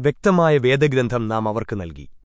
വ്യക്തമായ വേദഗ്രന്ഥം നാം അവർക്ക് നൽകി.